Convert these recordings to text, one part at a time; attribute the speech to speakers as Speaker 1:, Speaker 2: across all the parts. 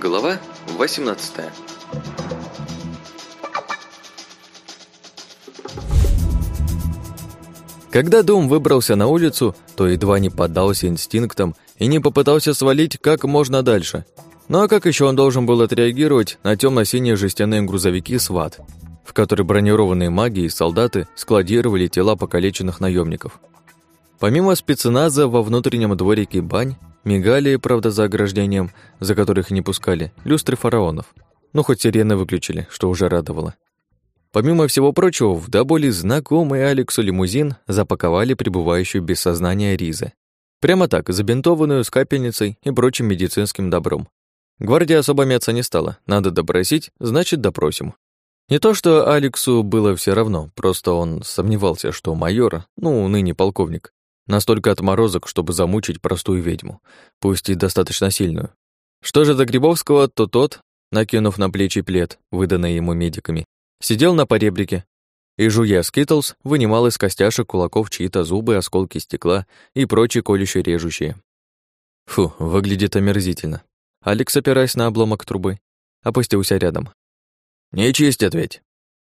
Speaker 1: Глава 18 Когда дом выбрался на улицу, то едва не поддался инстинктам и не попытался свалить как можно дальше. Ну а как еще он должен был отреагировать на темно-синие жестяные грузовики «СВАТ», в которые бронированные маги и солдаты складировали тела покалеченных наемников? Помимо спецназа во внутреннем дворике бань мигали, правда, за ограждением, за которых не пускали, люстры фараонов. Ну, хоть сирены выключили, что уже радовало. Помимо всего прочего, в до боли знакомый Алексу лимузин запаковали пребывающую без сознания Ризы. Прямо так, забинтованную с капельницей и прочим медицинским добром. Гвардия особо мяться не стала. Надо допросить, значит, допросим. Не то, что Алексу было все равно, просто он сомневался, что майор, ну, ныне полковник, настолько отморозок, чтобы замучить простую ведьму, пусть и достаточно сильную. Что же до Грибовского, то тот, накинув на плечи плед, выданный ему медиками, сидел на поребрике и, жуя скитлс, вынимал из костяшек кулаков чьи-то зубы, осколки стекла и прочие колюще-режущие. Фу, выглядит омерзительно. Алекс, опираясь на обломок трубы, опустился рядом. «Не чистят ведь!»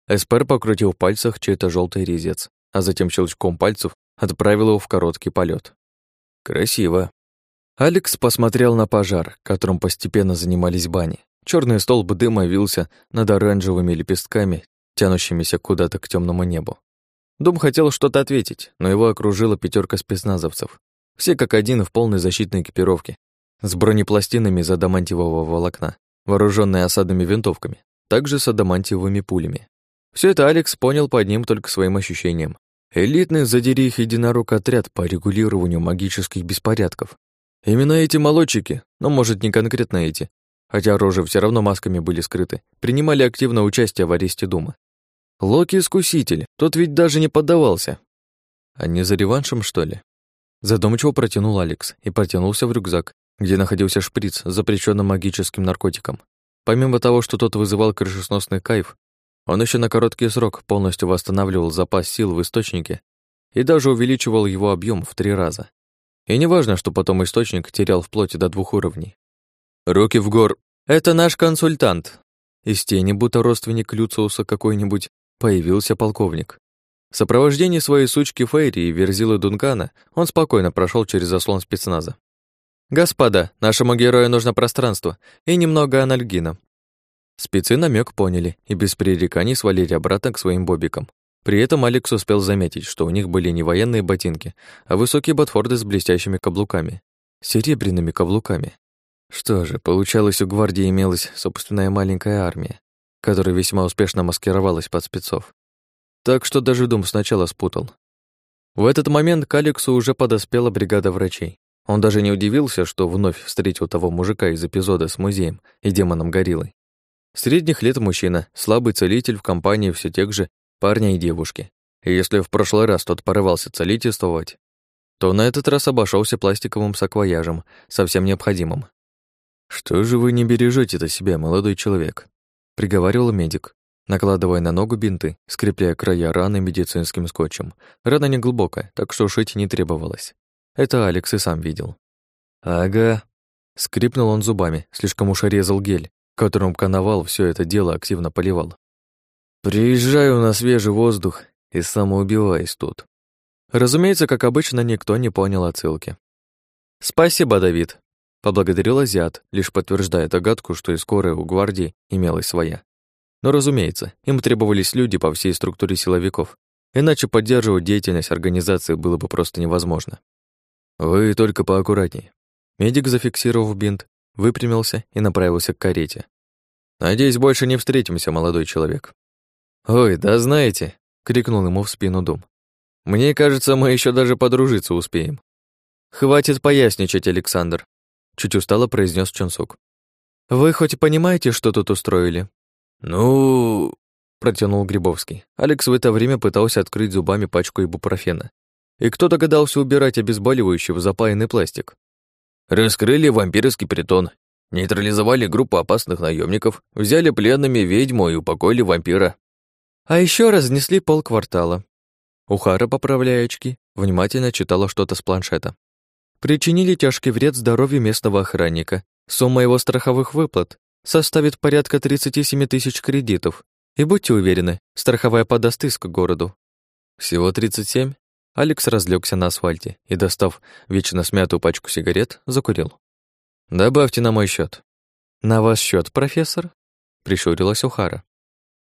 Speaker 1: Эспер покрутил в пальцах чей-то желтый резец, а затем щелчком пальцев отправил его в короткий полет. «Красиво!» Алекс посмотрел на пожар, которым постепенно занимались бани. Черный столб дыма вился над оранжевыми лепестками, тянущимися куда-то к темному небу. Дом хотел что-то ответить, но его окружила пятерка спецназовцев. Все как один в полной защитной экипировке, с бронепластинами из адамантиевого волокна, вооруженные осадными винтовками, также с адамантиевыми пулями. Все это Алекс понял по одним только своим ощущениям. Элитный задери единорог отряд по регулированию магических беспорядков. Именно эти молодчики, но может не конкретно эти, хотя рожи все равно масками были скрыты, принимали активное участие в аресте Дума. Локи-искуситель, тот ведь даже не поддавался. А не за реваншем, что ли? Задумчиво протянул Алекс и протянулся в рюкзак, где находился шприц запрещенным магическим наркотиком. Помимо того, что тот вызывал крышесносный кайф, он еще на короткий срок полностью восстанавливал запас сил в источнике и даже увеличивал его объем в три раза. И неважно, что потом источник терял вплоть до двух уровней. Руки в гор. Это наш консультант. Из тени, будто родственник Люциуса какой-нибудь, появился полковник. В сопровождении своей сучки Фейри и Верзилы Дункана он спокойно прошел через заслон спецназа. «Господа, нашему герою нужно пространство и немного анальгина». Спецы намек поняли и без пререканий свалили обратно к своим бобикам. При этом Алекс успел заметить, что у них были не военные ботинки, а высокие ботфорды с блестящими каблуками. Серебряными каблуками. Что же, получалось, у гвардии имелась собственная маленькая армия, которая весьма успешно маскировалась под спецов. Так что даже дом сначала спутал. В этот момент к Алексу уже подоспела бригада врачей. Он даже не удивился, что вновь встретил того мужика из эпизода с музеем и демоном гориллой. Средних лет мужчина, слабый целитель в компании все тех же парня и девушки. И если в прошлый раз тот порывался целительствовать, то на этот раз обошелся пластиковым саквояжем, совсем необходимым. «Что же вы не бережете-то себя, молодой человек?» — приговаривал медик, накладывая на ногу бинты, скрепляя края раны медицинским скотчем. Рана не глубокая, так что шить не требовалось. Это Алекс и сам видел. «Ага», — скрипнул он зубами, слишком уж резал гель, которым коновал все это дело активно поливал. «Приезжаю на свежий воздух и самоубиваюсь тут». Разумеется, как обычно, никто не понял отсылки. «Спасибо, Давид», Поблагодарил азиат, лишь подтверждая догадку, что и скорая у гвардии имелась своя. Но, разумеется, им требовались люди по всей структуре силовиков, иначе поддерживать деятельность организации было бы просто невозможно. «Вы только поаккуратней». Медик, зафиксировав бинт, выпрямился и направился к карете. «Надеюсь, больше не встретимся, молодой человек». «Ой, да знаете», — крикнул ему в спину Дум. «Мне кажется, мы еще даже подружиться успеем». «Хватит поясничать, Александр», Чуть устало произнес Чонсук. «Вы хоть понимаете, что тут устроили?» «Ну...» протянул Грибовский. Алекс в это время пытался открыть зубами пачку ибупрофена. И кто догадался убирать обезболивающий в запаянный пластик? Раскрыли вампирский притон, нейтрализовали группу опасных наемников, взяли пленными ведьму и упокоили вампира. А еще разнесли полквартала. Ухара, поправляя очки, внимательно читала что-то с планшета причинили тяжкий вред здоровью местного охранника. Сумма его страховых выплат составит порядка 37 тысяч кредитов. И будьте уверены, страховая подаст иск к городу. Всего 37? Алекс разлегся на асфальте и, достав вечно смятую пачку сигарет, закурил. «Добавьте на мой счет. «На ваш счет, профессор?» — прищурилась Ухара.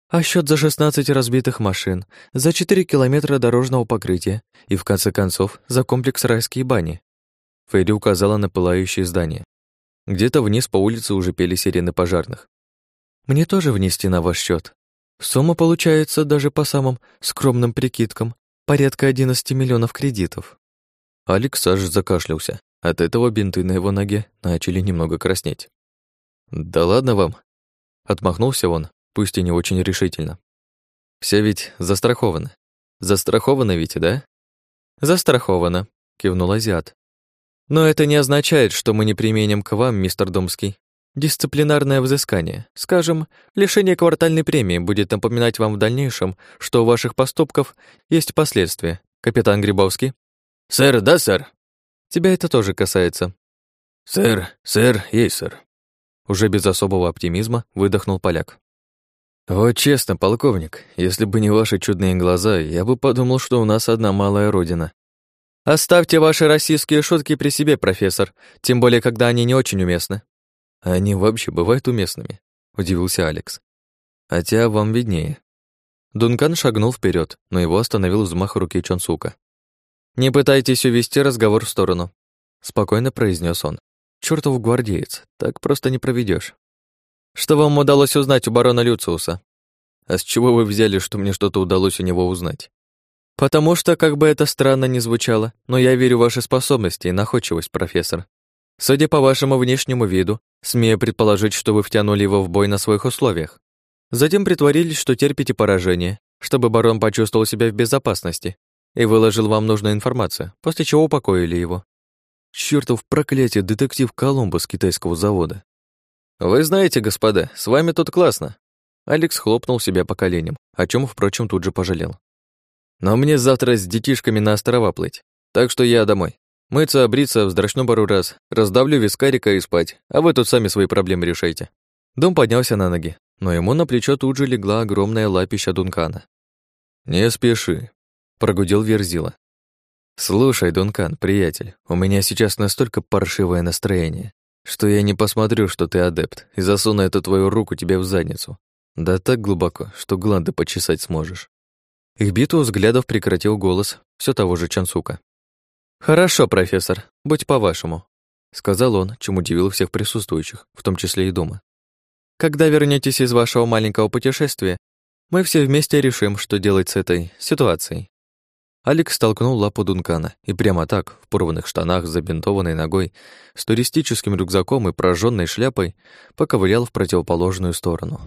Speaker 1: «А счет за 16 разбитых машин, за 4 километра дорожного покрытия и, в конце концов, за комплекс райские бани». Фейри указала на пылающее здание. Где-то вниз по улице уже пели сирены пожарных. «Мне тоже внести на ваш счет. Сумма получается даже по самым скромным прикидкам порядка 11 миллионов кредитов». Алекс аж закашлялся. От этого бинты на его ноге начали немного краснеть. «Да ладно вам!» Отмахнулся он, пусть и не очень решительно. «Все ведь застраховано. Застраховано ведь, да?» «Застраховано», — кивнул азиат. Но это не означает, что мы не применим к вам, мистер Домский, дисциплинарное взыскание. Скажем, лишение квартальной премии будет напоминать вам в дальнейшем, что у ваших поступков есть последствия. Капитан Грибовский?
Speaker 2: Сэр, да, сэр.
Speaker 1: Тебя это тоже касается.
Speaker 2: Сэр, сэр, есть, сэр.
Speaker 1: Уже без особого оптимизма выдохнул поляк.
Speaker 2: Вот честно, полковник, если бы не ваши чудные глаза, я бы подумал, что у нас одна малая родина.
Speaker 1: Оставьте ваши российские шутки при себе, профессор, тем более, когда они не очень уместны.
Speaker 2: Они вообще бывают уместными, удивился Алекс. Хотя вам виднее.
Speaker 1: Дункан шагнул вперед, но его остановил взмах руки Чонсука. «Не пытайтесь увести разговор в сторону», — спокойно произнес он. «Чёртов гвардеец, так просто не проведешь. Что вам удалось узнать у барона Люциуса?»
Speaker 2: «А с чего вы взяли, что мне что-то удалось у него узнать?»
Speaker 1: Потому что, как бы это странно ни звучало, но я верю в ваши способности и находчивость, профессор. Судя по вашему внешнему виду, смею предположить, что вы втянули его в бой на своих условиях. Затем притворились, что терпите поражение, чтобы барон почувствовал себя в безопасности и выложил вам нужную информацию, после чего упокоили его.
Speaker 2: Чёртов проклятие, детектив Колумба с китайского завода.
Speaker 1: Вы знаете, господа, с вами тут классно. Алекс хлопнул себя по коленям, о чем, впрочем, тут же пожалел. Но мне завтра с детишками на острова плыть, так что я домой. Мыться, бриться, вздрачну пару раз, раздавлю вискарика и спать, а вы тут сами свои проблемы решайте». Дом поднялся на ноги, но ему на плечо тут же легла огромная лапища Дункана.
Speaker 2: «Не спеши», — прогудел Верзила. «Слушай, Дункан, приятель, у меня сейчас настолько паршивое настроение, что я не посмотрю, что ты адепт, и засуну эту твою руку тебе в задницу. Да так глубоко, что гланды почесать сможешь.
Speaker 1: Их битву взглядов прекратил голос все того же Чансука. «Хорошо, профессор, будь по-вашему», — сказал он, чем удивил всех присутствующих, в том числе и дома. «Когда вернетесь из вашего маленького путешествия, мы все вместе решим, что делать с этой ситуацией». Алекс столкнул лапу Дункана и прямо так, в порванных штанах с забинтованной ногой, с туристическим рюкзаком и прожженной шляпой, поковырял в противоположную сторону.